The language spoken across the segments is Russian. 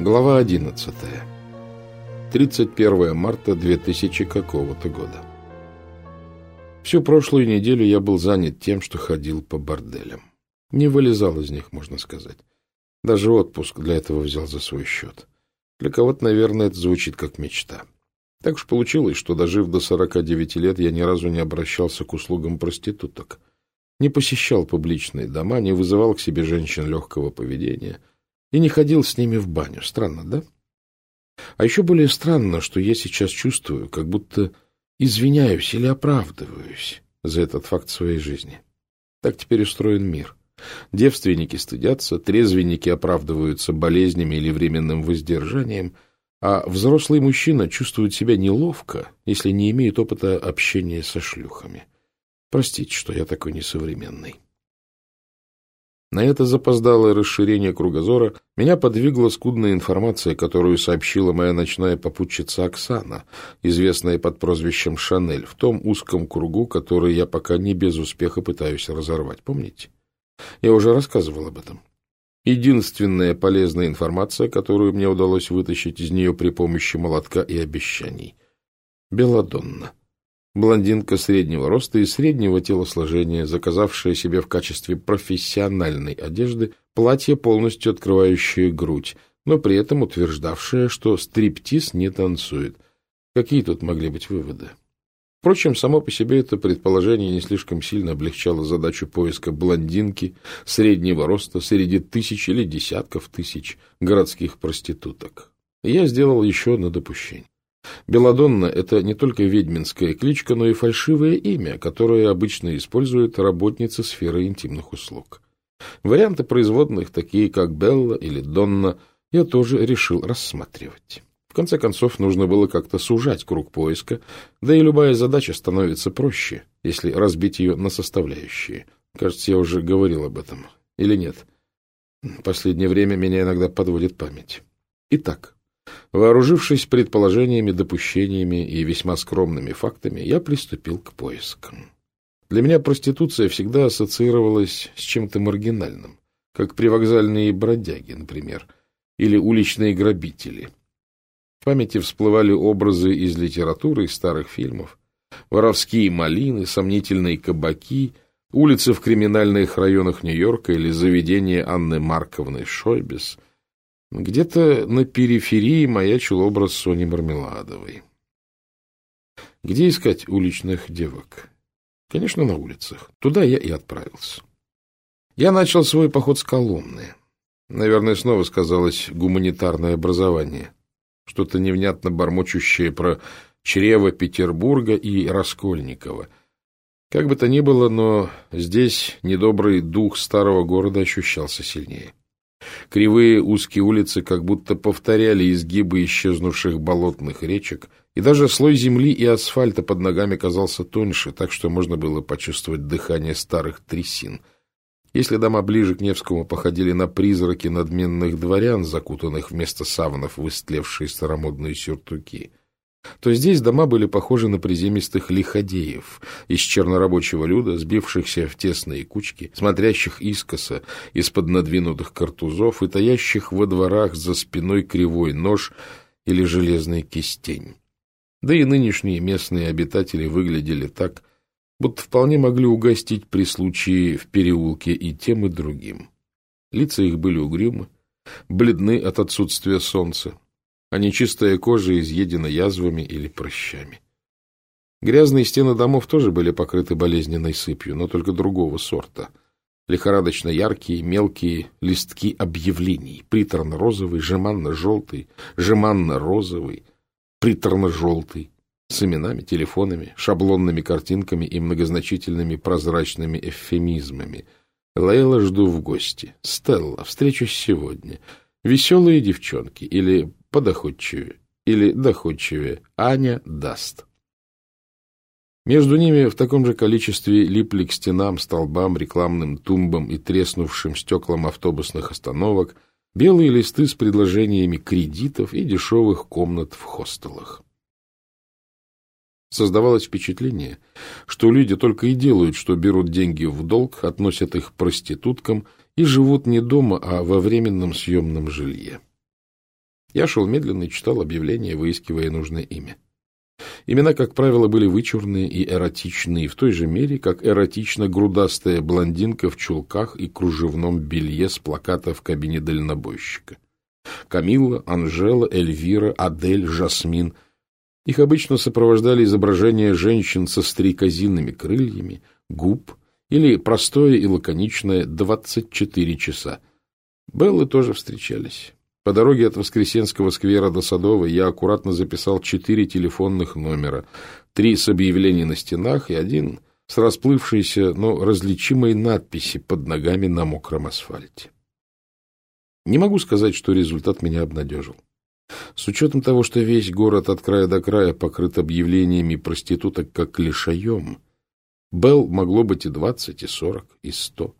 Глава 11. 31 марта 2000 какого-то года. Всю прошлую неделю я был занят тем, что ходил по борделям. Не вылезал из них, можно сказать. Даже отпуск для этого взял за свой счет. Для кого-то, наверное, это звучит как мечта. Так уж получилось, что, дожив до 49 лет, я ни разу не обращался к услугам проституток. Не посещал публичные дома, не вызывал к себе женщин легкого поведения и не ходил с ними в баню. Странно, да? А еще более странно, что я сейчас чувствую, как будто извиняюсь или оправдываюсь за этот факт своей жизни. Так теперь устроен мир. Девственники стыдятся, трезвенники оправдываются болезнями или временным воздержанием, а взрослый мужчина чувствует себя неловко, если не имеет опыта общения со шлюхами. Простите, что я такой несовременный. На это запоздалое расширение кругозора меня подвигла скудная информация, которую сообщила моя ночная попутчица Оксана, известная под прозвищем Шанель, в том узком кругу, который я пока не без успеха пытаюсь разорвать. Помните? Я уже рассказывал об этом. Единственная полезная информация, которую мне удалось вытащить из нее при помощи молотка и обещаний. Беладонна. Блондинка среднего роста и среднего телосложения, заказавшая себе в качестве профессиональной одежды платье, полностью открывающее грудь, но при этом утверждавшая, что стриптиз не танцует. Какие тут могли быть выводы? Впрочем, само по себе это предположение не слишком сильно облегчало задачу поиска блондинки среднего роста среди тысяч или десятков тысяч городских проституток. Я сделал еще одно допущение. Беладонна — это не только ведьминская кличка, но и фальшивое имя, которое обычно используют работницы сферы интимных услуг. Варианты производных, такие как Белла или Донна, я тоже решил рассматривать. В конце концов, нужно было как-то сужать круг поиска, да и любая задача становится проще, если разбить ее на составляющие. Кажется, я уже говорил об этом. Или нет? Последнее время меня иногда подводит память. Итак, Вооружившись предположениями, допущениями и весьма скромными фактами, я приступил к поискам. Для меня проституция всегда ассоциировалась с чем-то маргинальным, как привокзальные бродяги, например, или уличные грабители. В памяти всплывали образы из литературы и старых фильмов, воровские малины, сомнительные кабаки, улицы в криминальных районах Нью-Йорка или заведения Анны Марковны Шойбес — где-то на периферии маячил образ Сони Мармеладовой. Где искать уличных девок? Конечно, на улицах. Туда я и отправился. Я начал свой поход с Коломны. Наверное, снова сказалось гуманитарное образование. Что-то невнятно бормочущее про чрево Петербурга и Раскольникова. Как бы то ни было, но здесь недобрый дух старого города ощущался сильнее. Кривые узкие улицы как будто повторяли изгибы исчезнувших болотных речек, и даже слой земли и асфальта под ногами казался тоньше, так что можно было почувствовать дыхание старых трясин. Если дома ближе к Невскому походили на призраки надменных дворян, закутанных вместо саванов в истлевшие старомодные сюртуки — то здесь дома были похожи на приземистых лиходеев из чернорабочего люда, сбившихся в тесные кучки, смотрящих искоса из-под надвинутых картузов и таящих во дворах за спиной кривой нож или железный кистень. Да и нынешние местные обитатели выглядели так, будто вполне могли угостить при случае в переулке и тем, и другим. Лица их были угрюмы, бледны от отсутствия солнца, а нечистая кожа изъедена язвами или прыщами. Грязные стены домов тоже были покрыты болезненной сыпью, но только другого сорта. Лихорадочно яркие, мелкие листки объявлений. Приторно-розовый, жеманно-желтый, жеманно-розовый, приторно-желтый. С именами, телефонами, шаблонными картинками и многозначительными прозрачными эвфемизмами. Лейла жду в гости. Стелла, встречусь сегодня. Веселые девчонки или подоходчивее или доходчивее. Аня даст. Между ними в таком же количестве липли к стенам, столбам, рекламным тумбам и треснувшим стеклам автобусных остановок белые листы с предложениями кредитов и дешевых комнат в хостелах. Создавалось впечатление, что люди только и делают, что берут деньги в долг, относят их проституткам и живут не дома, а во временном съемном жилье. Я шел медленно и читал объявления, выискивая нужное имя. Имена, как правило, были вычурные и эротичные, в той же мере, как эротично грудастая блондинка в чулках и кружевном белье с плаката в кабине дальнобойщика. Камилла, Анжела, Эльвира, Адель, Жасмин. Их обычно сопровождали изображения женщин со стрекозинными крыльями, губ или простое и лаконичное «24 часа». Беллы тоже встречались. По дороге от Воскресенского сквера до Садовой я аккуратно записал четыре телефонных номера, три с объявлений на стенах и один с расплывшейся, но различимой надписи под ногами на мокром асфальте. Не могу сказать, что результат меня обнадежил. С учетом того, что весь город от края до края покрыт объявлениями проституток как лишаем, Белл могло быть и двадцать, и сорок, и сто.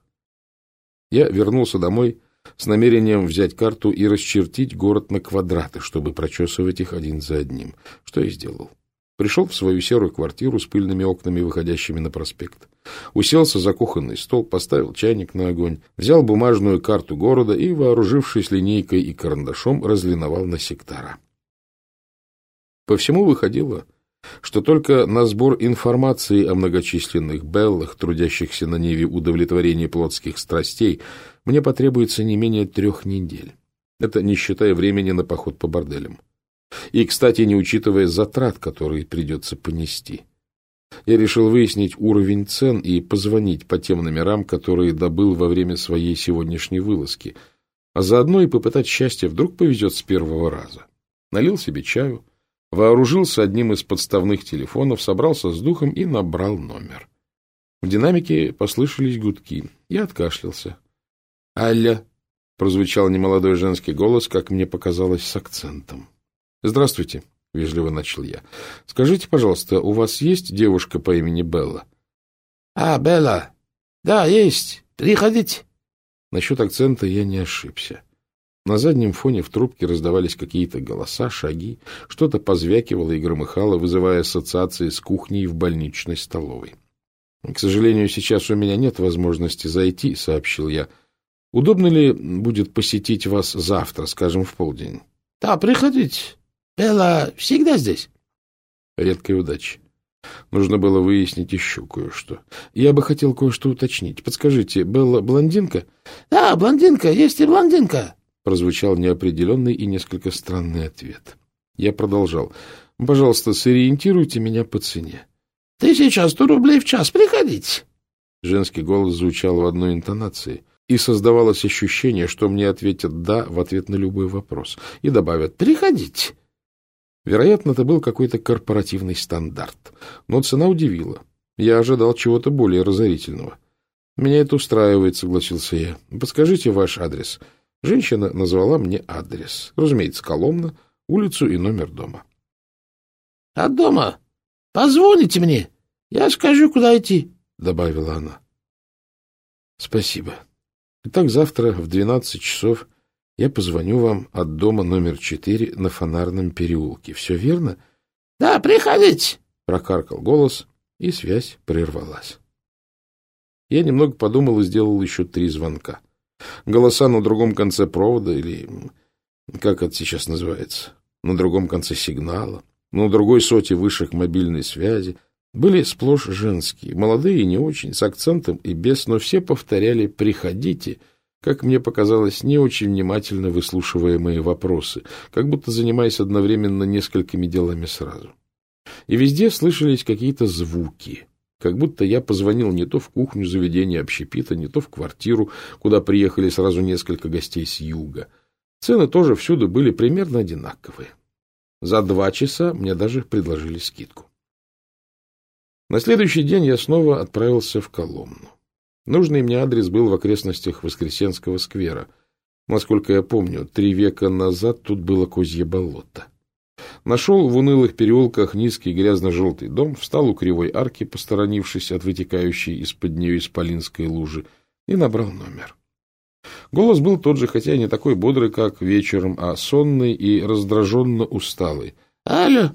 Я вернулся домой с намерением взять карту и расчертить город на квадраты, чтобы прочесывать их один за одним, что и сделал. Пришел в свою серую квартиру с пыльными окнами, выходящими на проспект. Уселся за кухонный стол, поставил чайник на огонь, взял бумажную карту города и, вооружившись линейкой и карандашом, разлиновал на сектора. По всему выходило, что только на сбор информации о многочисленных беллах, трудящихся на ниве удовлетворения плотских страстей, мне потребуется не менее трех недель. Это не считая времени на поход по борделям. И, кстати, не учитывая затрат, которые придется понести. Я решил выяснить уровень цен и позвонить по тем номерам, которые добыл во время своей сегодняшней вылазки, а заодно и попытать счастье, вдруг повезет с первого раза. Налил себе чаю, вооружился одним из подставных телефонов, собрался с духом и набрал номер. В динамике послышались гудки. Я откашлялся. «Алля!» — прозвучал немолодой женский голос, как мне показалось, с акцентом. «Здравствуйте», — вежливо начал я. «Скажите, пожалуйста, у вас есть девушка по имени Белла?» «А, Белла! Да, есть. Приходите». Насчет акцента я не ошибся. На заднем фоне в трубке раздавались какие-то голоса, шаги, что-то позвякивало и громыхало, вызывая ассоциации с кухней в больничной столовой. — К сожалению, сейчас у меня нет возможности зайти, — сообщил я. — Удобно ли будет посетить вас завтра, скажем, в полдень? — Да, приходите. Белла всегда здесь. Редкая удача. Нужно было выяснить еще кое-что. Я бы хотел кое-что уточнить. Подскажите, Белла блондинка? — Да, блондинка, есть и блондинка прозвучал неопределенный и несколько странный ответ. Я продолжал. «Пожалуйста, сориентируйте меня по цене». «Тысяча сто рублей в час. Приходите». Женский голос звучал в одной интонации, и создавалось ощущение, что мне ответят «да» в ответ на любой вопрос, и добавят «приходите». Вероятно, это был какой-то корпоративный стандарт, но цена удивила. Я ожидал чего-то более разорительного. «Меня это устраивает», — согласился я. «Подскажите ваш адрес». Женщина назвала мне адрес. Разумеется, Коломна, улицу и номер дома. — От дома? Позвоните мне, я скажу, куда идти, — добавила она. — Спасибо. Итак, завтра в двенадцать часов я позвоню вам от дома номер четыре на Фонарном переулке. Все верно? — Да, приходите, — прокаркал голос, и связь прервалась. Я немного подумал и сделал еще три звонка. Голоса на другом конце провода или, как это сейчас называется, на другом конце сигнала, на другой соте вышек мобильной связи, были сплошь женские, молодые и не очень, с акцентом и без, но все повторяли «приходите», как мне показалось, не очень внимательно выслушивая мои вопросы, как будто занимаясь одновременно несколькими делами сразу. И везде слышались какие-то звуки, как будто я позвонил не то в кухню заведения общепита, не то в квартиру, куда приехали сразу несколько гостей с юга. Цены тоже всюду были примерно одинаковые. За два часа мне даже предложили скидку. На следующий день я снова отправился в Коломну. Нужный мне адрес был в окрестностях Воскресенского сквера. Насколько я помню, три века назад тут было козье болото. Нашел в унылых переулках низкий грязно-желтый дом, встал у кривой арки, посторонившись от вытекающей из-под нее исполинской лужи, и набрал номер. Голос был тот же, хотя не такой бодрый, как вечером, а сонный и раздраженно усталый. «Алло!»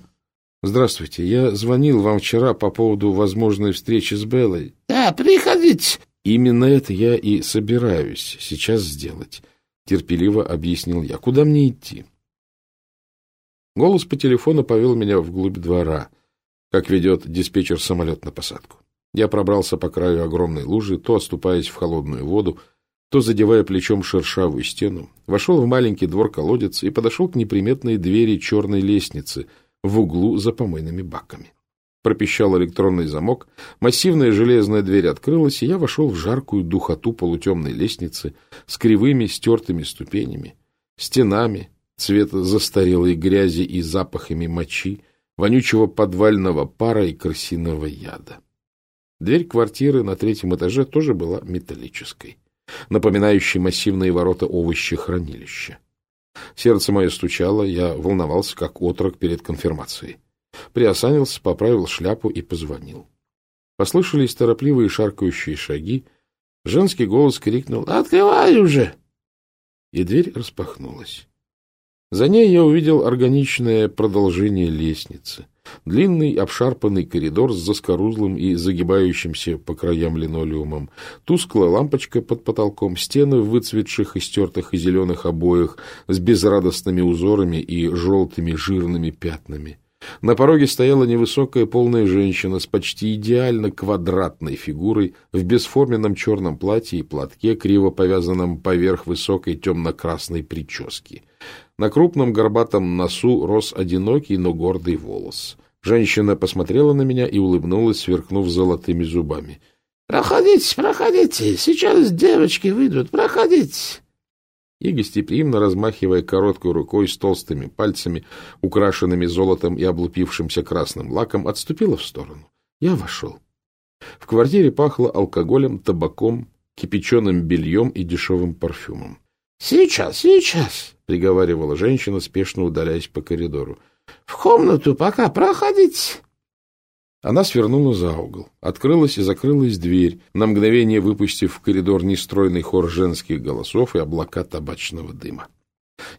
«Здравствуйте. Я звонил вам вчера по поводу возможной встречи с Беллой». «Да, приходите». «Именно это я и собираюсь сейчас сделать», — терпеливо объяснил я. «Куда мне идти?» Голос по телефону повел меня вглубь двора, как ведет диспетчер самолет на посадку. Я пробрался по краю огромной лужи, то оступаясь в холодную воду, то задевая плечом шершавую стену, вошел в маленький двор-колодец и подошел к неприметной двери черной лестницы в углу за помойными баками. Пропищал электронный замок, массивная железная дверь открылась, и я вошел в жаркую духоту полутемной лестницы с кривыми стертыми ступенями, стенами, цвета застарелой грязи и запахами мочи, вонючего подвального пара и крысиного яда. Дверь квартиры на третьем этаже тоже была металлической напоминающий массивные ворота овощехранилища. Сердце мое стучало, я волновался, как отрок перед конфирмацией. Приосанился, поправил шляпу и позвонил. Послышались торопливые шаркающие шаги. Женский голос крикнул «Открывай уже!» И дверь распахнулась. За ней я увидел органичное продолжение лестницы. Длинный обшарпанный коридор с заскорузлым и загибающимся по краям линолеумом, тусклая лампочка под потолком, стены в выцветших и стертых и зеленых обоях с безрадостными узорами и желтыми жирными пятнами. На пороге стояла невысокая полная женщина с почти идеально квадратной фигурой в бесформенном черном платье и платке, криво повязанном поверх высокой темно-красной прически. На крупном горбатом носу рос одинокий, но гордый волос. Женщина посмотрела на меня и улыбнулась, сверкнув золотыми зубами. — Проходите, проходите, сейчас девочки выйдут, проходите. И гостеприимно размахивая короткой рукой с толстыми пальцами, украшенными золотом и облупившимся красным лаком, отступила в сторону. Я вошел. В квартире пахло алкоголем, табаком, кипяченым бельем и дешевым парфюмом. — Сейчас, сейчас, — приговаривала женщина, спешно удаляясь по коридору. — В комнату пока проходите. Она свернула за угол. Открылась и закрылась дверь, на мгновение выпустив в коридор нестройный хор женских голосов и облака табачного дыма.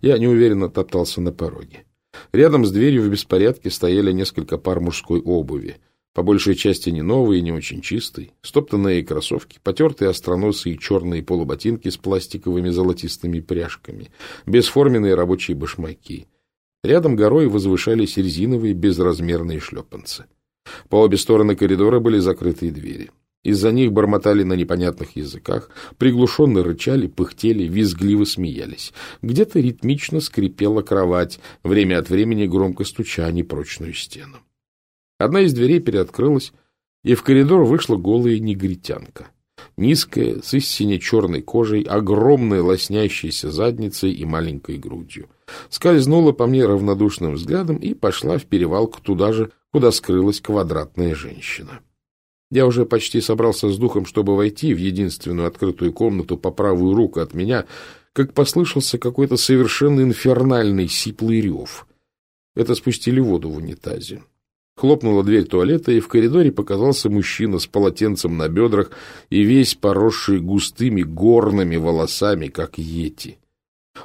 Я неуверенно топтался на пороге. Рядом с дверью в беспорядке стояли несколько пар мужской обуви — по большей части не новый и не очень чистый, стоптанные кроссовки, потертые остроносые черные полуботинки с пластиковыми золотистыми пряжками, бесформенные рабочие башмаки. Рядом горой возвышались резиновые безразмерные шлепанцы. По обе стороны коридора были закрытые двери. Из-за них бормотали на непонятных языках, приглушенно рычали, пыхтели, визгливо смеялись. Где-то ритмично скрипела кровать, время от времени громко стуча непрочную стену. Одна из дверей переоткрылась, и в коридор вышла голая негритянка. Низкая, с истине черной кожей, огромной лоснящейся задницей и маленькой грудью. Скользнула по мне равнодушным взглядом и пошла в перевалку туда же, куда скрылась квадратная женщина. Я уже почти собрался с духом, чтобы войти в единственную открытую комнату по правую руку от меня, как послышался какой-то совершенно инфернальный сиплый рев. Это спустили воду в унитазе. Хлопнула дверь туалета, и в коридоре показался мужчина с полотенцем на бедрах и весь поросший густыми горными волосами, как йети.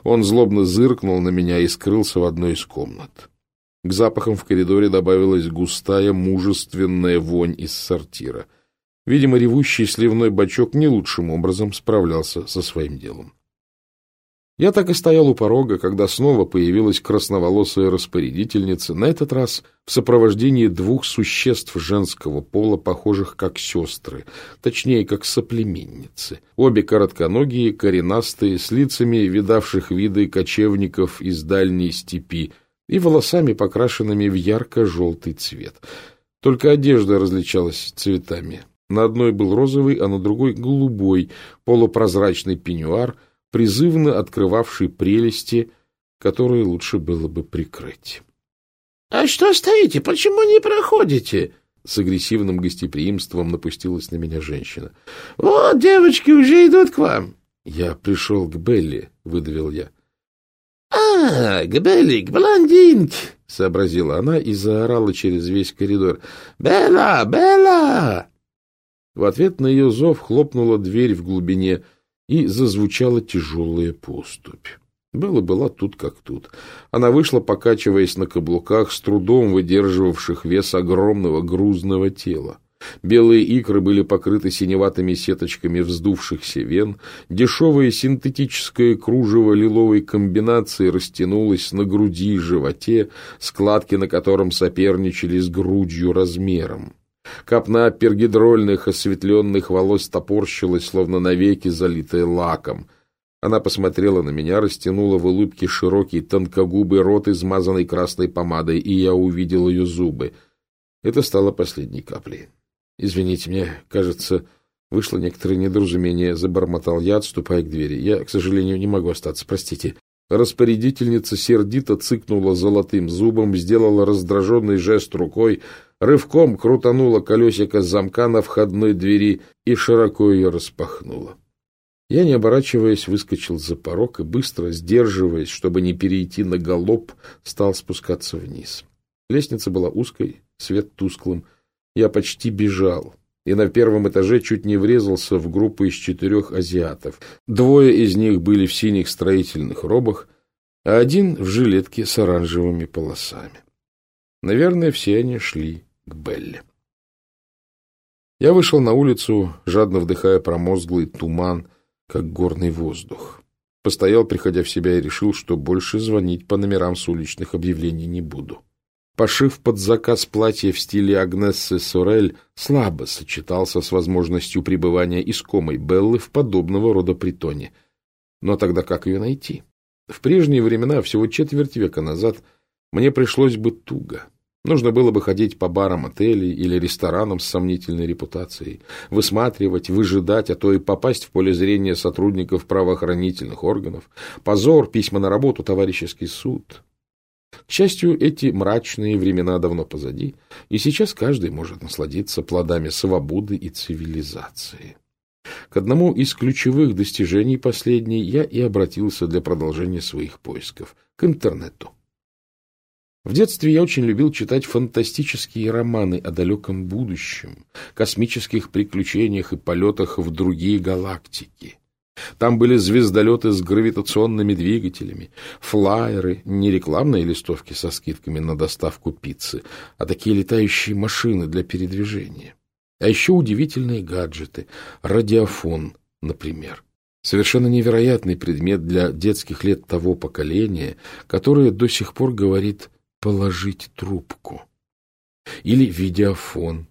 Он злобно зыркнул на меня и скрылся в одной из комнат. К запахам в коридоре добавилась густая, мужественная вонь из сортира. Видимо, ревущий сливной бачок не лучшим образом справлялся со своим делом. Я так и стоял у порога, когда снова появилась красноволосая распорядительница, на этот раз в сопровождении двух существ женского пола, похожих как сестры, точнее, как соплеменницы. Обе коротконогие, коренастые, с лицами видавших виды кочевников из дальней степи и волосами, покрашенными в ярко-желтый цвет. Только одежда различалась цветами. На одной был розовый, а на другой — голубой, полупрозрачный пеньюар — призывно открывавший прелести, которые лучше было бы прикрыть. — А что стоите? Почему не проходите? С агрессивным гостеприимством напустилась на меня женщина. — Вот, девочки уже идут к вам. — Я пришел к Белли, — выдавил я. — А, к Белли, к блондинке, — сообразила она и заорала через весь коридор. — Белла, Белла! В ответ на ее зов хлопнула дверь в глубине — и зазвучала тяжелая поступь. Белла была тут как тут. Она вышла, покачиваясь на каблуках, с трудом выдерживавших вес огромного грузного тела. Белые икры были покрыты синеватыми сеточками вздувшихся вен, дешевое синтетическое кружево лиловой комбинации растянулось на груди и животе, складки на котором соперничали с грудью размером. Копна пергидрольных осветленных волос топорщилась, словно навеки залитая лаком. Она посмотрела на меня, растянула в улыбке широкий тонкогубый рот, измазанный красной помадой, и я увидел ее зубы. Это стало последней каплей. Извините, мне, кажется, вышло некоторое недоразумение, забормотал я, отступая к двери. Я, к сожалению, не могу остаться, простите. Распорядительница сердито цыкнула золотым зубом, сделала раздраженный жест рукой, рывком крутанула колесико замка на входной двери и широко ее распахнула. Я, не оборачиваясь, выскочил за порог и, быстро сдерживаясь, чтобы не перейти на галоп, стал спускаться вниз. Лестница была узкой, свет тусклым, я почти бежал, и на первом этаже чуть не врезался в группу из четырех азиатов. Двое из них были в синих строительных робах, а один в жилетке с оранжевыми полосами. Наверное, все они шли к Белле. Я вышел на улицу, жадно вдыхая промозглый туман, как горный воздух. Постоял, приходя в себя, и решил, что больше звонить по номерам с уличных объявлений не буду. Пошив под заказ платья в стиле Агнессы Сорель слабо сочетался с возможностью пребывания искомой Беллы в подобного рода притоне. Но тогда как ее найти? В прежние времена, всего четверть века назад, мне пришлось бы туго. Нужно было бы ходить по барам отелей или ресторанам с сомнительной репутацией, высматривать, выжидать, а то и попасть в поле зрения сотрудников правоохранительных органов. Позор, письма на работу, товарищеский суд. К счастью, эти мрачные времена давно позади, и сейчас каждый может насладиться плодами свободы и цивилизации. К одному из ключевых достижений последней я и обратился для продолжения своих поисков – к интернету. В детстве я очень любил читать фантастические романы о далеком будущем, космических приключениях и полетах в другие галактики. Там были звездолеты с гравитационными двигателями, флайеры, не рекламные листовки со скидками на доставку пиццы, а такие летающие машины для передвижения. А еще удивительные гаджеты, радиофон, например. Совершенно невероятный предмет для детских лет того поколения, которое до сих пор говорит «положить трубку». Или видеофон,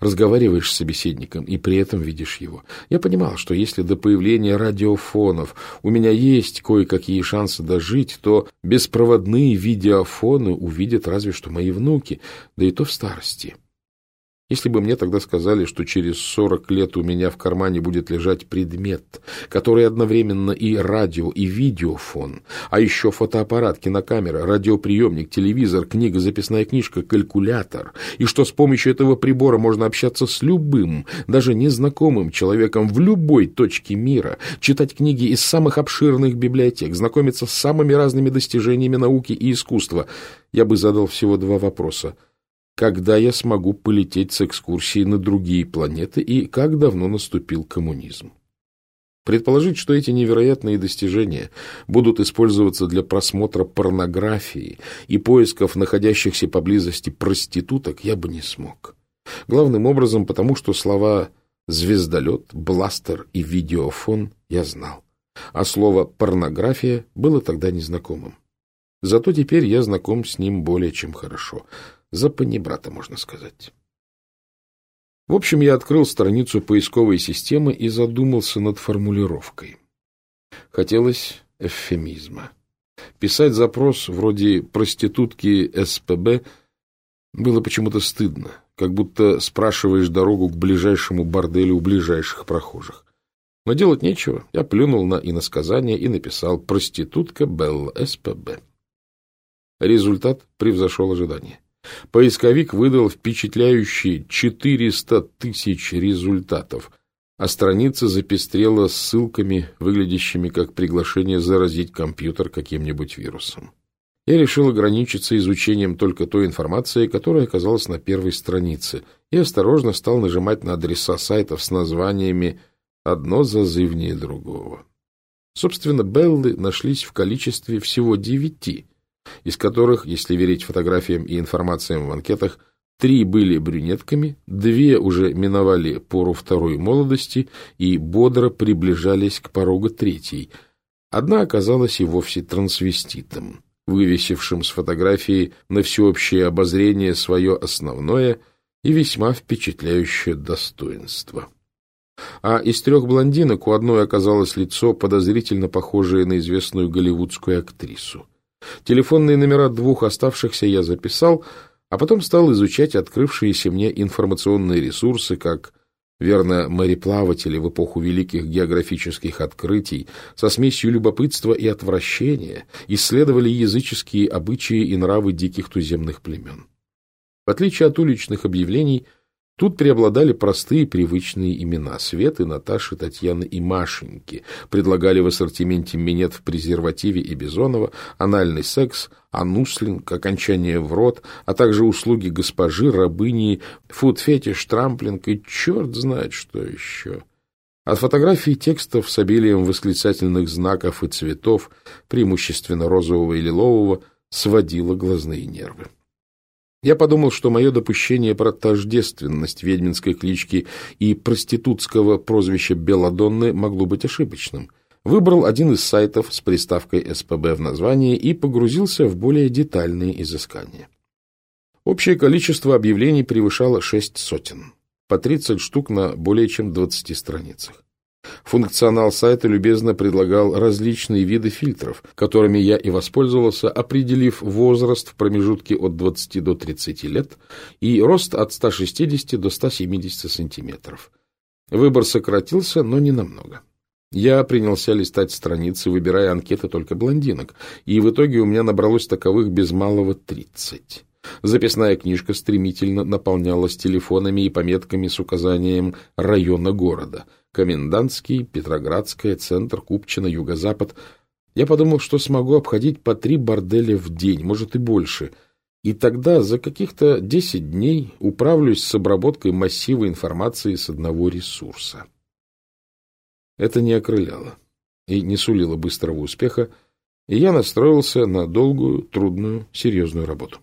Разговариваешь с собеседником и при этом видишь его. Я понимал, что если до появления радиофонов у меня есть кое-какие шансы дожить, то беспроводные видеофоны увидят разве что мои внуки, да и то в старости. Если бы мне тогда сказали, что через сорок лет у меня в кармане будет лежать предмет, который одновременно и радио, и видеофон, а еще фотоаппарат, кинокамера, радиоприемник, телевизор, книга, записная книжка, калькулятор, и что с помощью этого прибора можно общаться с любым, даже незнакомым человеком в любой точке мира, читать книги из самых обширных библиотек, знакомиться с самыми разными достижениями науки и искусства, я бы задал всего два вопроса – когда я смогу полететь с экскурсией на другие планеты и как давно наступил коммунизм. Предположить, что эти невероятные достижения будут использоваться для просмотра порнографии и поисков находящихся поблизости проституток, я бы не смог. Главным образом потому, что слова «звездолет», «бластер» и «видеофон» я знал, а слово «порнография» было тогда незнакомым. Зато теперь я знаком с ним более чем хорошо — за панибрата, можно сказать. В общем, я открыл страницу поисковой системы и задумался над формулировкой. Хотелось эвфемизма. Писать запрос вроде «проститутки СПБ» было почему-то стыдно, как будто спрашиваешь дорогу к ближайшему борделю у ближайших прохожих. Но делать нечего, я плюнул на иносказание и написал «проститутка Белла СПБ». Результат превзошел ожидания. Поисковик выдал впечатляющие 400 тысяч результатов, а страница запестрела ссылками, выглядящими как приглашение заразить компьютер каким-нибудь вирусом. Я решил ограничиться изучением только той информации, которая оказалась на первой странице, и осторожно стал нажимать на адреса сайтов с названиями «одно зазывнее другого». Собственно, Беллы нашлись в количестве всего девяти – из которых, если верить фотографиям и информациям в анкетах, Три были брюнетками, две уже миновали пору второй молодости и бодро приближались к порогу третьей. Одна оказалась и вовсе трансвеститом, вывесившим с фотографией на всеобщее обозрение свое основное и весьма впечатляющее достоинство. А из трех блондинок у одной оказалось лицо, подозрительно похожее на известную голливудскую актрису. Телефонные номера двух оставшихся я записал, а потом стал изучать открывшиеся мне информационные ресурсы, как, верно, мореплаватели в эпоху великих географических открытий со смесью любопытства и отвращения исследовали языческие обычаи и нравы диких туземных племен. В отличие от уличных объявлений – Тут преобладали простые привычные имена – Светы, Наташи, Татьяны и Машеньки. Предлагали в ассортименте минет в презервативе и Бизонова, анальный секс, ануслинг, окончание в рот, а также услуги госпожи, рабыни, фуд-фетиш, трамплинг и черт знает что еще. От фотографий текстов с обилием восклицательных знаков и цветов, преимущественно розового и лилового, сводило глазные нервы. Я подумал, что мое допущение про тождественность ведьминской клички и проститутского прозвища Беладонны могло быть ошибочным. Выбрал один из сайтов с приставкой СПБ в названии и погрузился в более детальные изыскания. Общее количество объявлений превышало шесть сотен, по 30 штук на более чем 20 страницах. Функционал сайта любезно предлагал различные виды фильтров, которыми я и воспользовался, определив возраст в промежутке от 20 до 30 лет и рост от 160 до 170 сантиметров. Выбор сократился, но не намного. Я принялся листать страницы, выбирая анкеты только блондинок, и в итоге у меня набралось таковых без малого 30. Записная книжка стремительно наполнялась телефонами и пометками с указанием района города — Комендантский, Петроградская, Центр, Купчино, Юго-Запад. Я подумал, что смогу обходить по три борделя в день, может и больше. И тогда за каких-то десять дней управлюсь с обработкой массива информации с одного ресурса. Это не окрыляло и не сулило быстрого успеха, и я настроился на долгую, трудную, серьезную работу.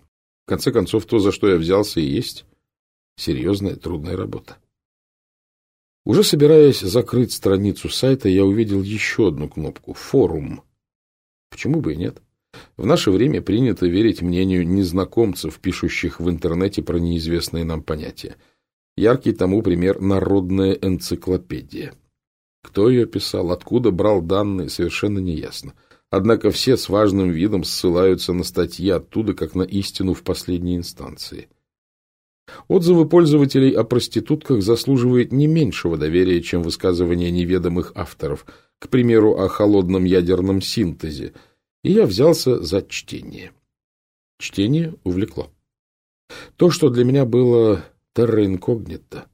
Конце концов, то, за что я взялся, и есть серьезная, трудная работа. Уже собираясь закрыть страницу сайта, я увидел еще одну кнопку — «Форум». Почему бы и нет? В наше время принято верить мнению незнакомцев, пишущих в интернете про неизвестные нам понятия. Яркий тому пример — народная энциклопедия. Кто ее писал, откуда брал данные, совершенно неясно. Однако все с важным видом ссылаются на статьи оттуда, как на истину в последней инстанции — Отзывы пользователей о проститутках заслуживают не меньшего доверия, чем высказывания неведомых авторов, к примеру, о холодном ядерном синтезе, и я взялся за чтение. Чтение увлекло. То, что для меня было терра инкогнито,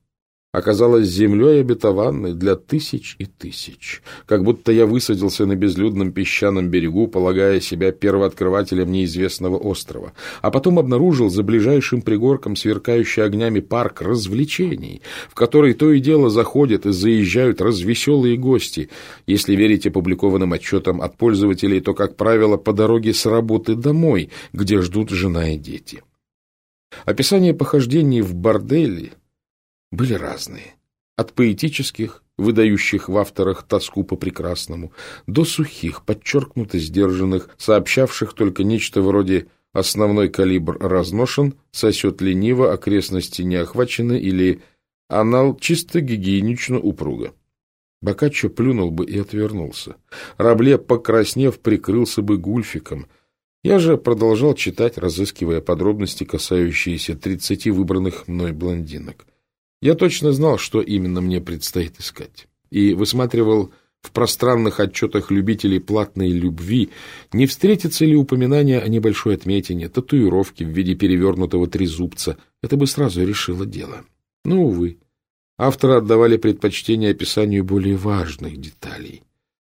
оказалась землей обетованной для тысяч и тысяч, как будто я высадился на безлюдном песчаном берегу, полагая себя первооткрывателем неизвестного острова, а потом обнаружил за ближайшим пригорком сверкающий огнями парк развлечений, в который то и дело заходят и заезжают развеселые гости. Если верить опубликованным отчетам от пользователей, то, как правило, по дороге с работы домой, где ждут жена и дети. Описание похождений в борделе – были разные. От поэтических, выдающих в авторах тоску по прекрасному, до сухих, подчеркнуто сдержанных, сообщавших только нечто вроде «основной калибр разношен», «сосет лениво», «окрестности не охвачены» или «анал чисто гигиенично упруго». Бокаччо плюнул бы и отвернулся. Рабле, покраснев, прикрылся бы гульфиком. Я же продолжал читать, разыскивая подробности, касающиеся тридцати выбранных мной блондинок. Я точно знал, что именно мне предстоит искать, и высматривал в пространных отчетах любителей платной любви, не встретится ли упоминание о небольшой отметине, татуировке в виде перевернутого трезубца. Это бы сразу решило дело. Но, увы, авторы отдавали предпочтение описанию более важных деталей.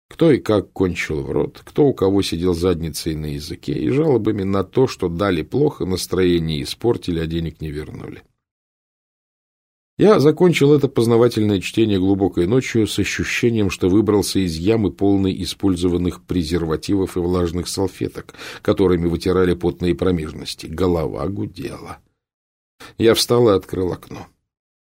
Кто и как кончил в рот, кто у кого сидел задницей на языке, и жалобами на то, что дали плохо, настроение испортили, а денег не вернули. Я закончил это познавательное чтение глубокой ночью с ощущением, что выбрался из ямы, полной использованных презервативов и влажных салфеток, которыми вытирали потные промежности. Голова гудела. Я встал и открыл окно.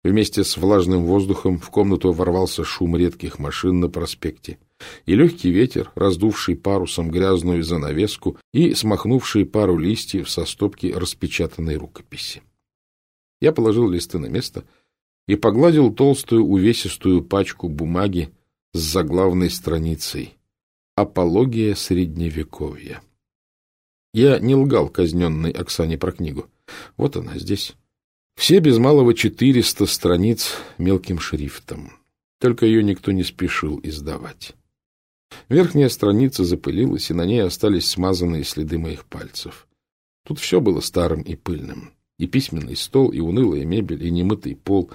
Вместе с влажным воздухом в комнату ворвался шум редких машин на проспекте и легкий ветер, раздувший парусом грязную занавеску и смахнувший пару листьев со стопки распечатанной рукописи. Я положил листы на место и погладил толстую увесистую пачку бумаги с заглавной страницей «Апология Средневековья». Я не лгал казненной Оксане про книгу. Вот она здесь. Все без малого четыреста страниц мелким шрифтом. Только ее никто не спешил издавать. Верхняя страница запылилась, и на ней остались смазанные следы моих пальцев. Тут все было старым и пыльным. И письменный стол, и унылая мебель, и немытый пол,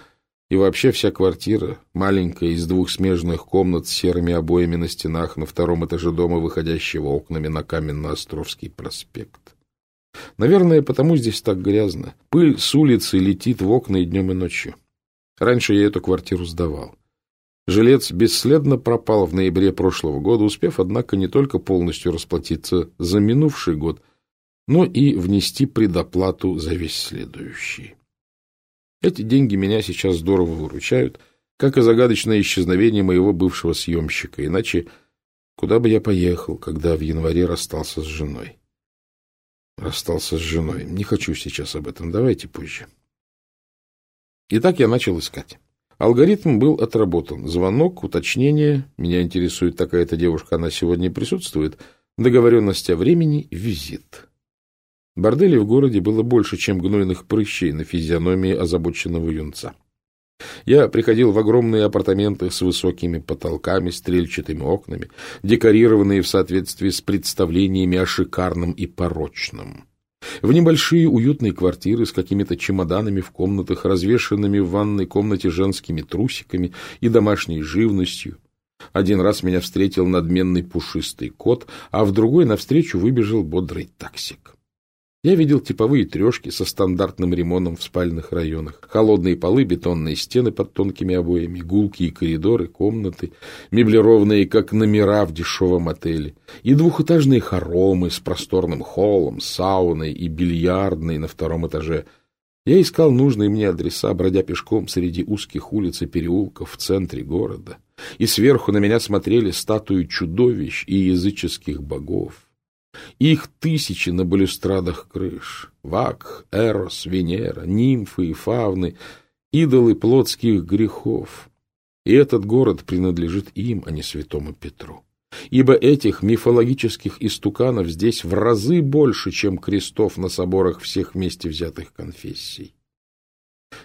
и вообще вся квартира, маленькая, из двух смежных комнат с серыми обоями на стенах на втором этаже дома, выходящего окнами на Каменно-Островский проспект. Наверное, потому здесь так грязно. Пыль с улицы летит в окна и днем, и ночью. Раньше я эту квартиру сдавал. Жилец бесследно пропал в ноябре прошлого года, успев, однако, не только полностью расплатиться за минувший год, но и внести предоплату за весь следующий. Эти деньги меня сейчас здорово выручают, как и загадочное исчезновение моего бывшего съемщика, иначе куда бы я поехал, когда в январе расстался с женой? Расстался с женой. Не хочу сейчас об этом. Давайте позже. Итак, я начал искать. Алгоритм был отработан. Звонок, уточнение. Меня интересует такая-то девушка, она сегодня присутствует. Договоренность о времени, визит. Борделей в городе было больше, чем гнойных прыщей на физиономии озабоченного юнца. Я приходил в огромные апартаменты с высокими потолками, стрельчатыми окнами, декорированные в соответствии с представлениями о шикарном и порочном. В небольшие уютные квартиры с какими-то чемоданами в комнатах, развешенными в ванной комнате женскими трусиками и домашней живностью. Один раз меня встретил надменный пушистый кот, а в другой навстречу выбежал бодрый таксик. Я видел типовые трешки со стандартным ремонтом в спальных районах, холодные полы, бетонные стены под тонкими обоями, гулкие коридоры, комнаты, меблированные, как номера в дешевом отеле, и двухэтажные хоромы с просторным холлом, сауной и бильярдной на втором этаже. Я искал нужные мне адреса, бродя пешком среди узких улиц и переулков в центре города, и сверху на меня смотрели статуи чудовищ и языческих богов. Их тысячи на балюстрадах крыш. Вак, Эрос, Венера, нимфы и фавны, идолы плотских грехов. И этот город принадлежит им, а не святому Петру. Ибо этих мифологических истуканов здесь в разы больше, чем крестов на соборах всех вместе взятых конфессий.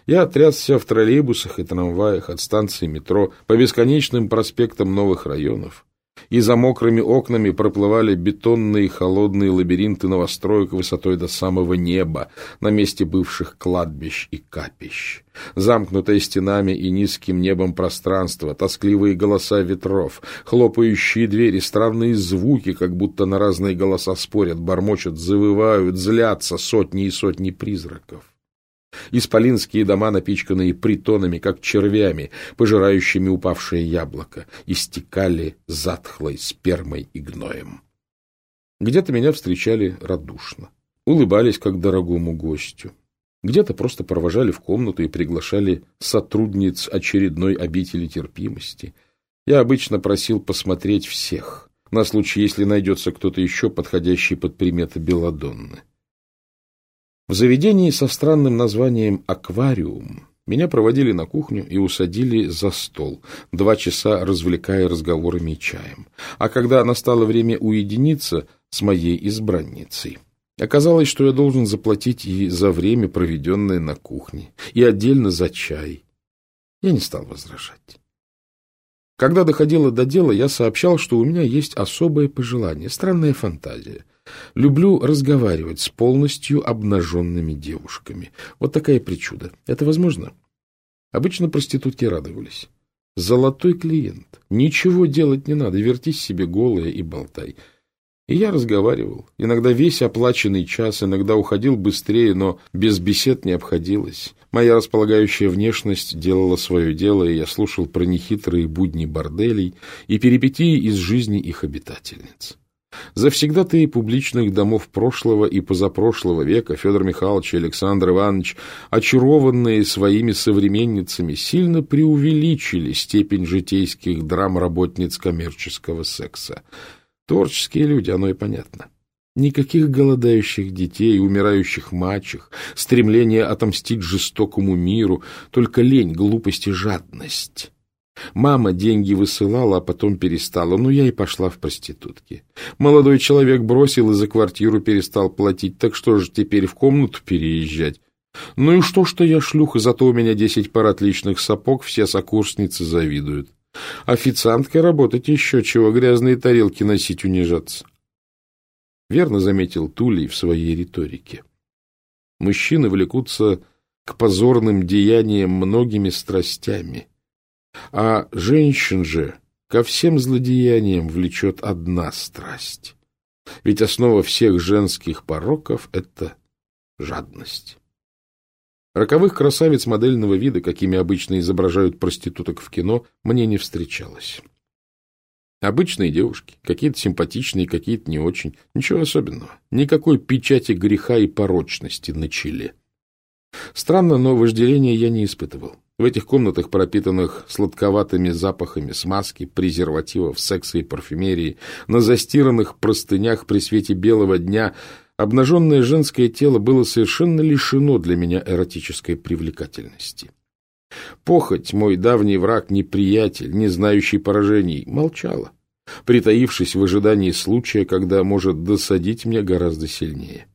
Я трясся в троллейбусах и трамваях от станции метро по бесконечным проспектам новых районов, и за мокрыми окнами проплывали бетонные холодные лабиринты новостроек высотой до самого неба на месте бывших кладбищ и капищ. Замкнутое стенами и низким небом пространство, тоскливые голоса ветров, хлопающие двери, странные звуки, как будто на разные голоса спорят, бормочут, завывают, злятся сотни и сотни призраков. Исполинские дома, напичканные притонами, как червями, пожирающими упавшее яблоко, истекали затхлой спермой и гноем. Где-то меня встречали радушно, улыбались, как дорогому гостю. Где-то просто провожали в комнату и приглашали сотрудниц очередной обители терпимости. Я обычно просил посмотреть всех, на случай, если найдется кто-то еще, подходящий под приметы Беладонны. В заведении со странным названием «Аквариум» меня проводили на кухню и усадили за стол, два часа развлекая разговорами и чаем. А когда настало время уединиться с моей избранницей, оказалось, что я должен заплатить и за время, проведенное на кухне, и отдельно за чай. Я не стал возражать. Когда доходило до дела, я сообщал, что у меня есть особое пожелание, странная фантазия — Люблю разговаривать с полностью обнаженными девушками. Вот такая причуда. Это возможно? Обычно проститутки радовались. Золотой клиент. Ничего делать не надо. Вертись себе голая и болтай. И я разговаривал. Иногда весь оплаченный час, иногда уходил быстрее, но без бесед не обходилось. Моя располагающая внешность делала свое дело, и я слушал про нехитрые будни борделей и перипетии из жизни их обитательниц. Завсегда-то и публичных домов прошлого и позапрошлого века Федор Михайлович и Александр Иванович, очарованные своими современницами, сильно преувеличили степень житейских драм работниц коммерческого секса. Творческие люди, оно и понятно. Никаких голодающих детей, умирающих мачех, стремления отомстить жестокому миру, только лень, глупость и жадность. Мама деньги высылала, а потом перестала. Ну, я и пошла в проститутки. Молодой человек бросил и за квартиру перестал платить. Так что же теперь в комнату переезжать? Ну и что, что я шлюха, зато у меня десять пар отличных сапог, все сокурсницы завидуют. Официанткой работать еще чего, грязные тарелки носить, унижаться. Верно заметил Тулей в своей риторике. Мужчины влекутся к позорным деяниям многими страстями. А женщин же ко всем злодеяниям влечет одна страсть. Ведь основа всех женских пороков — это жадность. Роковых красавиц модельного вида, какими обычно изображают проституток в кино, мне не встречалось. Обычные девушки, какие-то симпатичные, какие-то не очень. Ничего особенного. Никакой печати греха и порочности на челе. Странно, но вожделения я не испытывал. В этих комнатах, пропитанных сладковатыми запахами смазки, презервативов, секса и парфюмерии, на застиранных простынях при свете белого дня, обнаженное женское тело было совершенно лишено для меня эротической привлекательности. Похоть, мой давний враг, неприятель, не знающий поражений, молчала, притаившись в ожидании случая, когда может досадить мне гораздо сильнее.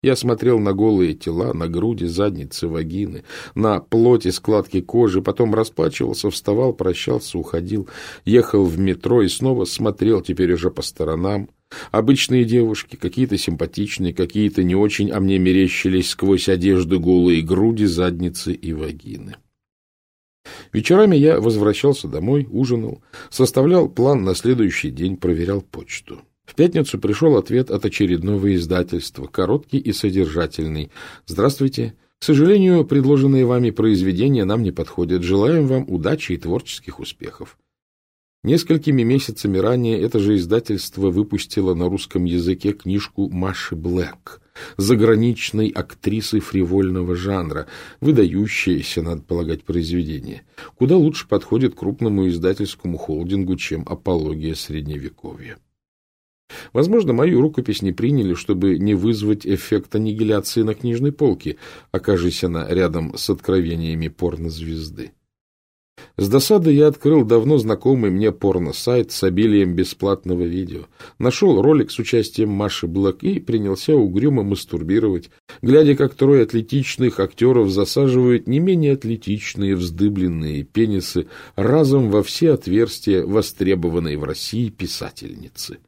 Я смотрел на голые тела, на груди, задницы, вагины, на плоть и складки кожи, потом расплачивался, вставал, прощался, уходил, ехал в метро и снова смотрел теперь уже по сторонам. Обычные девушки, какие-то симпатичные, какие-то не очень, а мне мерещились сквозь одежду голые груди, задницы и вагины. Вечерами я возвращался домой, ужинал, составлял план на следующий день, проверял почту. В пятницу пришел ответ от очередного издательства, короткий и содержательный. «Здравствуйте. К сожалению, предложенные вами произведения нам не подходят. Желаем вам удачи и творческих успехов». Несколькими месяцами ранее это же издательство выпустило на русском языке книжку Маши Блэк, заграничной актрисы фривольного жанра, выдающееся, надо полагать, произведение. Куда лучше подходит крупному издательскому холдингу, чем апология Средневековья. Возможно, мою рукопись не приняли, чтобы не вызвать эффект аннигиляции на книжной полке, окажись она рядом с откровениями порнозвезды. С досады я открыл давно знакомый мне порно-сайт с обилием бесплатного видео, нашел ролик с участием Маши Блэк и принялся угрюмо мастурбировать, глядя, как трое атлетичных актеров засаживают не менее атлетичные вздыбленные пенисы разом во все отверстия востребованной в России писательницы.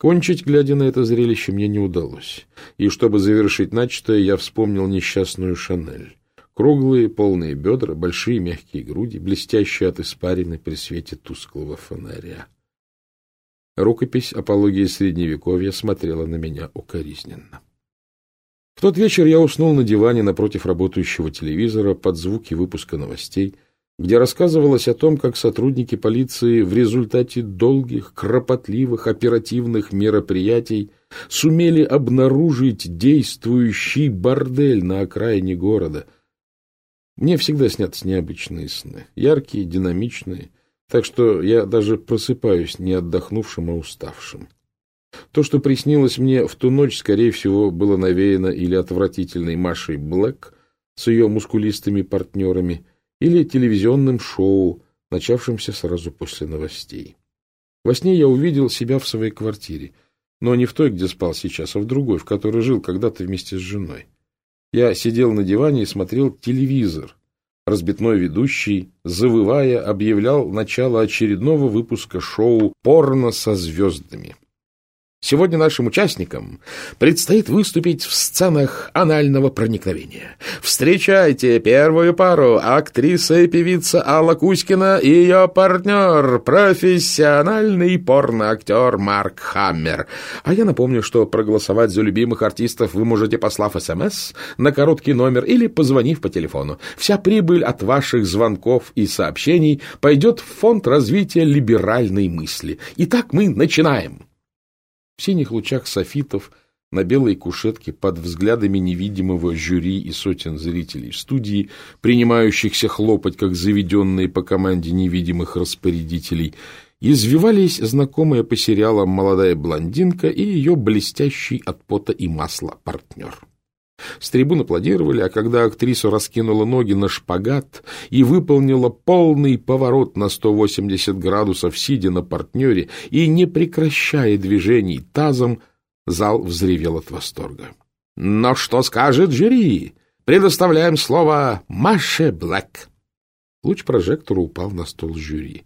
Кончить, глядя на это зрелище, мне не удалось. И чтобы завершить начатое, я вспомнил несчастную Шанель. Круглые, полные бедра, большие мягкие груди, блестящие от испарины при свете тусклого фонаря. Рукопись «Апология Средневековья» смотрела на меня укоризненно. В тот вечер я уснул на диване напротив работающего телевизора под звуки выпуска новостей — где рассказывалось о том, как сотрудники полиции в результате долгих, кропотливых оперативных мероприятий сумели обнаружить действующий бордель на окраине города. Мне всегда снятся необычные сны, яркие, динамичные, так что я даже просыпаюсь не отдохнувшим, а уставшим. То, что приснилось мне в ту ночь, скорее всего, было навеяно или отвратительной Машей Блэк с ее мускулистыми партнерами, или телевизионным шоу, начавшимся сразу после новостей. Во сне я увидел себя в своей квартире, но не в той, где спал сейчас, а в другой, в которой жил когда-то вместе с женой. Я сидел на диване и смотрел телевизор. Разбитной ведущий, завывая, объявлял начало очередного выпуска шоу «Порно со звездами». Сегодня нашим участникам предстоит выступить в сценах анального проникновения. Встречайте первую пару, актриса и певица Алла Кузькина и ее партнер, профессиональный порноактер Марк Хаммер. А я напомню, что проголосовать за любимых артистов вы можете, послав СМС на короткий номер или позвонив по телефону. Вся прибыль от ваших звонков и сообщений пойдет в фонд развития либеральной мысли. Итак, мы начинаем. В синих лучах софитов на белой кушетке под взглядами невидимого жюри и сотен зрителей студии, принимающихся хлопать, как заведенные по команде невидимых распорядителей, извивались знакомая по сериалам молодая блондинка и ее блестящий от пота и масла партнер. С трибун аплодировали, а когда актриса раскинула ноги на шпагат и выполнила полный поворот на 180 градусов, сидя на партнере и не прекращая движений тазом, зал взревел от восторга. «Но что скажет жюри? Предоставляем слово Маше Блэк!» Луч прожектора упал на стол жюри.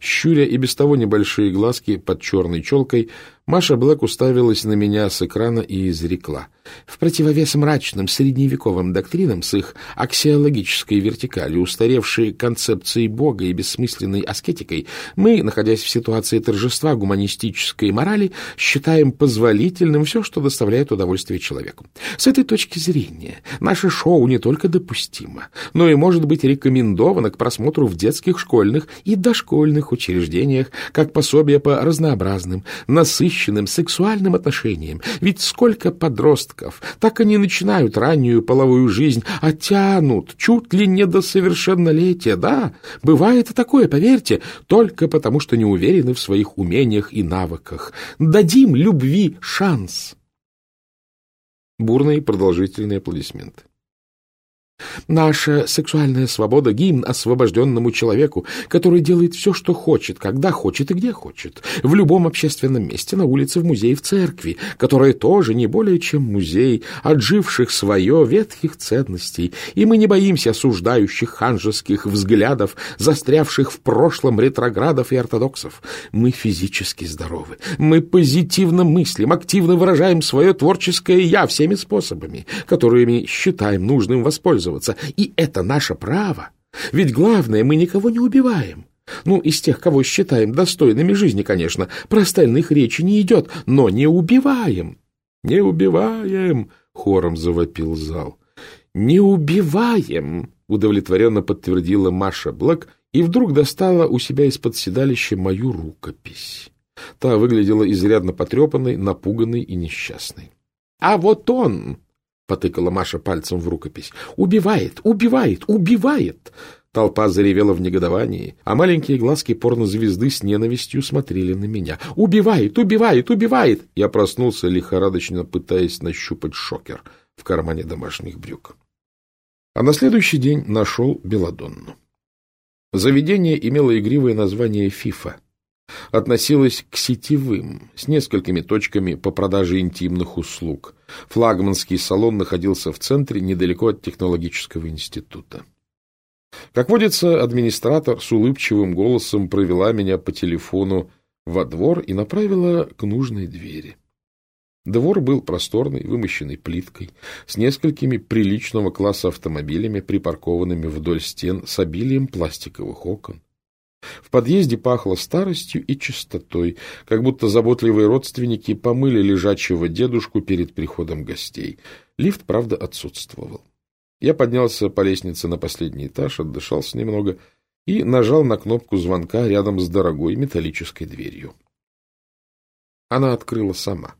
Щуря и без того небольшие глазки под черной челкой, Маша Блэк уставилась на меня с экрана и изрекла. В противовес мрачным средневековым доктринам с их аксиологической вертикалью, устаревшей концепцией Бога и бессмысленной аскетикой, мы, находясь в ситуации торжества гуманистической морали, считаем позволительным все, что доставляет удовольствие человеку. С этой точки зрения наше шоу не только допустимо, но и может быть рекомендовано к просмотру в детских, школьных и дошкольных учреждениях, как пособие по разнообразным, насыщенным, насыщенным сексуальным отношением. Ведь сколько подростков так они начинают раннюю половую жизнь, а тянут чуть ли не до совершеннолетия, да? Бывает и такое, поверьте, только потому, что не уверены в своих умениях и навыках. Дадим любви шанс. Бурные продолжительные аплодисменты. Наша сексуальная свобода — гимн освобожденному человеку, который делает все, что хочет, когда хочет и где хочет, в любом общественном месте, на улице, в музее, в церкви, которая тоже не более чем музей, отживших свое ветхих ценностей, и мы не боимся осуждающих ханжеских взглядов, застрявших в прошлом ретроградов и ортодоксов. Мы физически здоровы, мы позитивно мыслим, активно выражаем свое творческое «я» всеми способами, которыми считаем нужным воспользоваться пользоваться, и это наше право. Ведь главное, мы никого не убиваем. Ну, из тех, кого считаем достойными жизни, конечно. Про остальных речи не идет, но не убиваем. Не убиваем, хором завопил зал. Не убиваем, удовлетворенно подтвердила Маша Блэк и вдруг достала у себя из-под седалища мою рукопись. Та выглядела изрядно потрепанной, напуганной и несчастной. — А вот он! — потыкала Маша пальцем в рукопись. «Убивает! Убивает! Убивает!» Толпа заревела в негодовании, а маленькие глазки порнозвезды с ненавистью смотрели на меня. «Убивает! Убивает! Убивает!» Я проснулся, лихорадочно пытаясь нащупать шокер в кармане домашних брюк. А на следующий день нашел Беладонну. Заведение имело игривое название «Фифа» относилась к сетевым, с несколькими точками по продаже интимных услуг. Флагманский салон находился в центре, недалеко от технологического института. Как водится, администратор с улыбчивым голосом провела меня по телефону во двор и направила к нужной двери. Двор был просторный, вымощенный плиткой, с несколькими приличного класса автомобилями, припаркованными вдоль стен с обилием пластиковых окон. В подъезде пахло старостью и чистотой, как будто заботливые родственники помыли лежачего дедушку перед приходом гостей. Лифт, правда, отсутствовал. Я поднялся по лестнице на последний этаж, отдышался немного и нажал на кнопку звонка рядом с дорогой металлической дверью. Она открыла сама.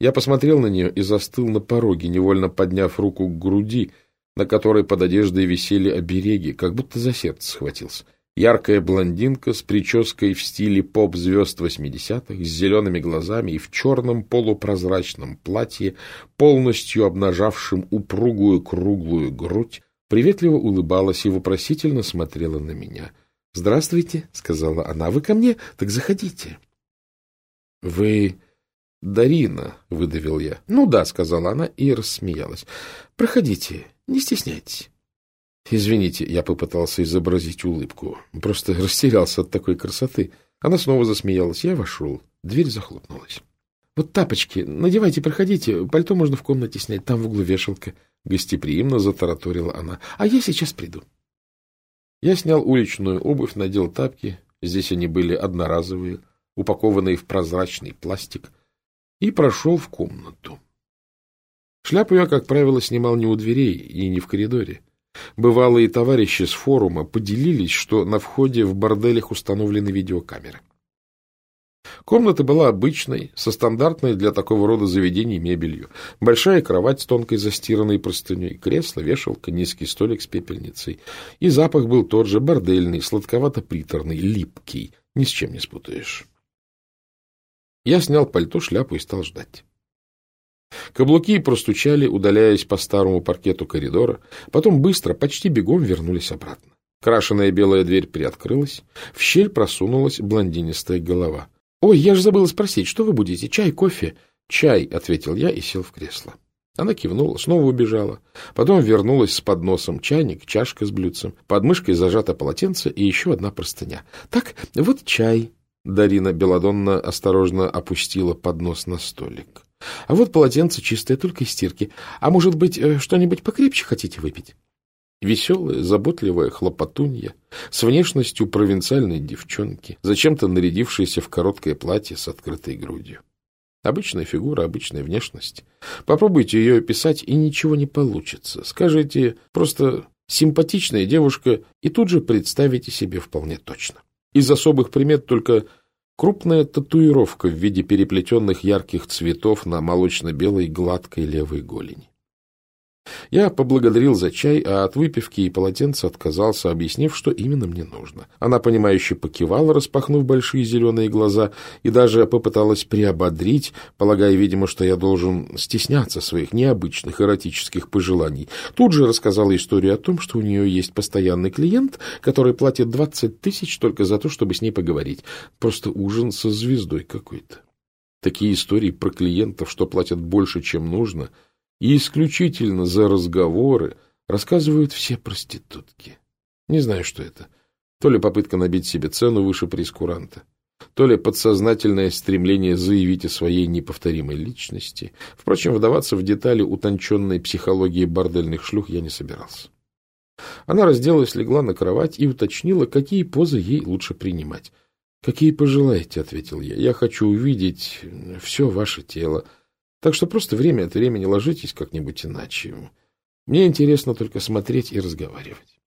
Я посмотрел на нее и застыл на пороге, невольно подняв руку к груди, на которой под одеждой висели обереги, как будто за сердце схватился. — Яркая блондинка с прической в стиле поп-звезд 80-х, с зелеными глазами и в черном полупрозрачном платье, полностью обнажавшим упругую круглую грудь, приветливо улыбалась и вопросительно смотрела на меня. — Здравствуйте, — сказала она, — вы ко мне? Так заходите. — Вы... Дарина, — выдавил я. — Ну да, — сказала она и рассмеялась. — Проходите, не стесняйтесь. Извините, я попытался изобразить улыбку. Просто растерялся от такой красоты. Она снова засмеялась. Я вошел. Дверь захлопнулась. Вот тапочки. Надевайте, проходите. Пальто можно в комнате снять. Там в углу вешалка. Гостеприимно затараторила она. А я сейчас приду. Я снял уличную обувь, надел тапки. Здесь они были одноразовые, упакованные в прозрачный пластик. И прошел в комнату. Шляпу я, как правило, снимал не у дверей и не в коридоре. Бывалые товарищи с форума поделились, что на входе в борделях установлены видеокамеры. Комната была обычной, со стандартной для такого рода заведений мебелью. Большая кровать с тонкой застиранной простыней, кресло, вешалка, низкий столик с пепельницей. И запах был тот же, бордельный, сладковато-приторный, липкий. Ни с чем не спутаешь. Я снял пальто, шляпу и стал ждать. Каблуки простучали, удаляясь по старому паркету коридора, потом быстро, почти бегом вернулись обратно. Крашеная белая дверь приоткрылась, в щель просунулась блондинистая голова. — Ой, я же забыла спросить, что вы будете, чай, кофе? — Чай, — ответил я и сел в кресло. Она кивнула, снова убежала. Потом вернулась с подносом чайник, чашка с блюдцем, под мышкой зажато полотенце и еще одна простыня. — Так, вот чай. Дарина Беладонна осторожно опустила поднос на столик. — А вот полотенце чистое, только из стирки. А может быть, э, что-нибудь покрепче хотите выпить? Веселая, заботливая хлопотунья, с внешностью провинциальной девчонки, зачем-то нарядившаяся в короткое платье с открытой грудью. Обычная фигура, обычная внешность. Попробуйте ее описать, и ничего не получится. Скажите просто «симпатичная девушка» и тут же представите себе вполне точно. Из особых примет только крупная татуировка в виде переплетенных ярких цветов на молочно-белой гладкой левой голени. Я поблагодарил за чай, а от выпивки и полотенца отказался, объяснив, что именно мне нужно. Она, понимающе покивала, распахнув большие зеленые глаза, и даже попыталась приободрить, полагая, видимо, что я должен стесняться своих необычных эротических пожеланий. Тут же рассказала историю о том, что у нее есть постоянный клиент, который платит двадцать тысяч только за то, чтобы с ней поговорить. Просто ужин со звездой какой-то. Такие истории про клиентов, что платят больше, чем нужно — и исключительно за разговоры рассказывают все проститутки. Не знаю, что это. То ли попытка набить себе цену выше прескуранта, то ли подсознательное стремление заявить о своей неповторимой личности. Впрочем, вдаваться в детали утонченной психологии бордельных шлюх я не собирался. Она разделась, легла на кровать и уточнила, какие позы ей лучше принимать. — Какие пожелаете, — ответил я. — Я хочу увидеть все ваше тело, так что просто время от времени ложитесь как-нибудь иначе. Мне интересно только смотреть и разговаривать.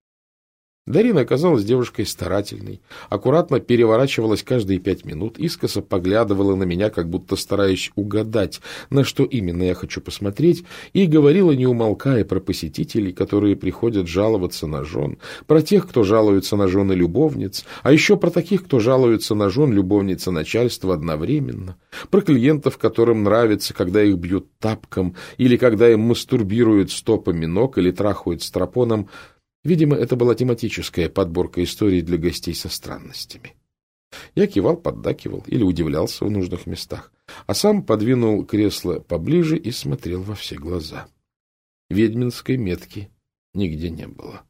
Дарина оказалась девушкой старательной, аккуратно переворачивалась каждые пять минут, искоса поглядывала на меня, как будто стараясь угадать, на что именно я хочу посмотреть, и говорила, не умолкая, про посетителей, которые приходят жаловаться на жен, про тех, кто жалуется на жены любовниц, а еще про таких, кто жалуется на жен любовницы начальства одновременно, про клиентов, которым нравится, когда их бьют тапком, или когда им мастурбируют стопами ног или трахают стропоном, Видимо, это была тематическая подборка историй для гостей со странностями. Я кивал, поддакивал или удивлялся в нужных местах, а сам подвинул кресло поближе и смотрел во все глаза. Ведьминской метки нигде не было.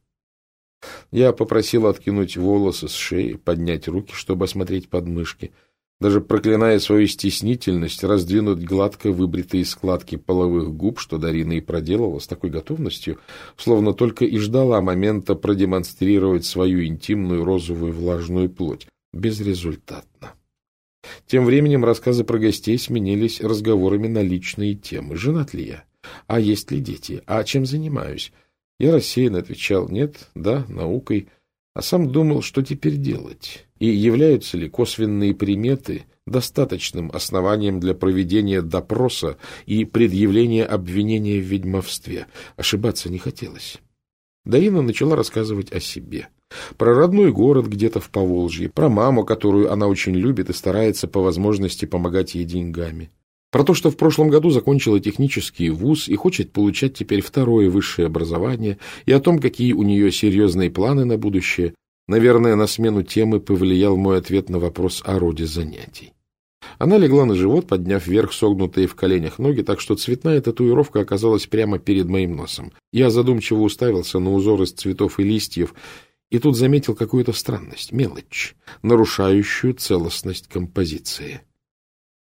Я попросил откинуть волосы с шеи, поднять руки, чтобы осмотреть подмышки — даже проклиная свою стеснительность, раздвинуть гладко выбритые складки половых губ, что Дарина и проделала с такой готовностью, словно только и ждала момента продемонстрировать свою интимную розовую влажную плоть. Безрезультатно. Тем временем рассказы про гостей сменились разговорами на личные темы. Женат ли я? А есть ли дети? А чем занимаюсь? Я рассеянно отвечал «нет», «да», «наукой», а сам думал, что теперь делать и являются ли косвенные приметы достаточным основанием для проведения допроса и предъявления обвинения в ведьмовстве. Ошибаться не хотелось. Дарина начала рассказывать о себе. Про родной город где-то в Поволжье, про маму, которую она очень любит и старается по возможности помогать ей деньгами. Про то, что в прошлом году закончила технический вуз и хочет получать теперь второе высшее образование, и о том, какие у нее серьезные планы на будущее, Наверное, на смену темы повлиял мой ответ на вопрос о роде занятий. Она легла на живот, подняв вверх согнутые в коленях ноги, так что цветная татуировка оказалась прямо перед моим носом. Я задумчиво уставился на узор из цветов и листьев, и тут заметил какую-то странность, мелочь, нарушающую целостность композиции.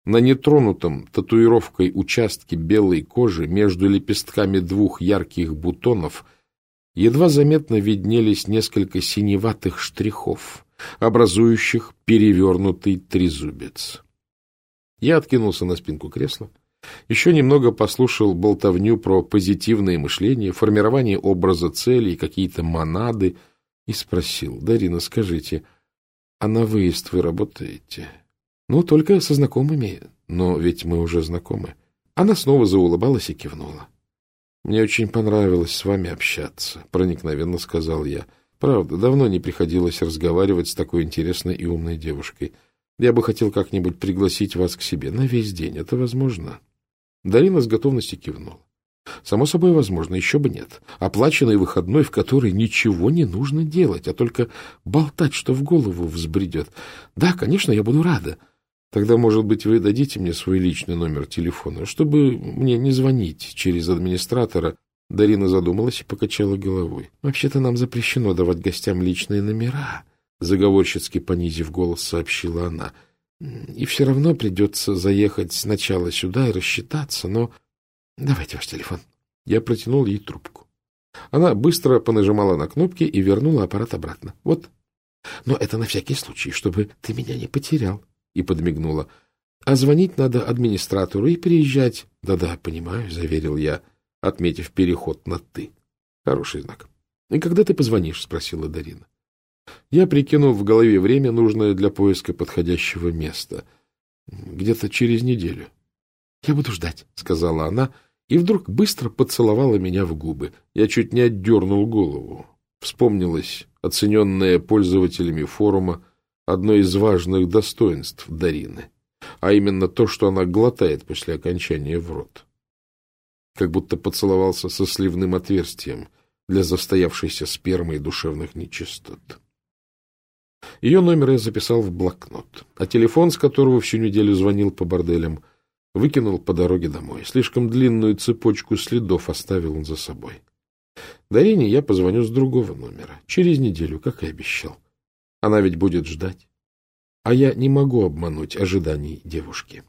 На нетронутом татуировкой участке белой кожи между лепестками двух ярких бутонов едва заметно виднелись несколько синеватых штрихов, образующих перевернутый трезубец. Я откинулся на спинку кресла, еще немного послушал болтовню про позитивное мышление, формирование образа целей, какие-то монады, и спросил, «Дарина, скажите, а на выезд вы работаете?» Ну, только со знакомыми, но ведь мы уже знакомы. Она снова заулыбалась и кивнула. Мне очень понравилось с вами общаться, проникновенно сказал я. Правда, давно не приходилось разговаривать с такой интересной и умной девушкой. Я бы хотел как-нибудь пригласить вас к себе на весь день. Это возможно? Дарина с готовностью кивнула. Само собой, возможно, еще бы нет. Оплаченный выходной, в который ничего не нужно делать, а только болтать, что в голову взбредет. Да, конечно, я буду рада. Тогда, может быть, вы дадите мне свой личный номер телефона, чтобы мне не звонить через администратора. Дарина задумалась и покачала головой. Вообще-то нам запрещено давать гостям личные номера, заговорщицки понизив голос, сообщила она. И все равно придется заехать сначала сюда и рассчитаться, но... Давайте ваш телефон. Я протянул ей трубку. Она быстро понажимала на кнопки и вернула аппарат обратно. Вот. Но это на всякий случай, чтобы ты меня не потерял. И подмигнула. А звонить надо администратору и приезжать. Да-да, понимаю, заверил я, отметив переход на «ты». Хороший знак. И когда ты позвонишь? Спросила Дарина. Я прикинул в голове время, нужное для поиска подходящего места. Где-то через неделю. — Я буду ждать, — сказала она, и вдруг быстро поцеловала меня в губы. Я чуть не отдернул голову. Вспомнилось оцененное пользователями форума одно из важных достоинств Дарины, а именно то, что она глотает после окончания в рот. Как будто поцеловался со сливным отверстием для застоявшейся спермы и душевных нечистот. Ее номер я записал в блокнот, а телефон, с которого всю неделю звонил по борделям, выкинул по дороге домой. Слишком длинную цепочку следов оставил он за собой. Дарине я позвоню с другого номера, через неделю, как и обещал. Она ведь будет ждать. А я не могу обмануть ожиданий девушки.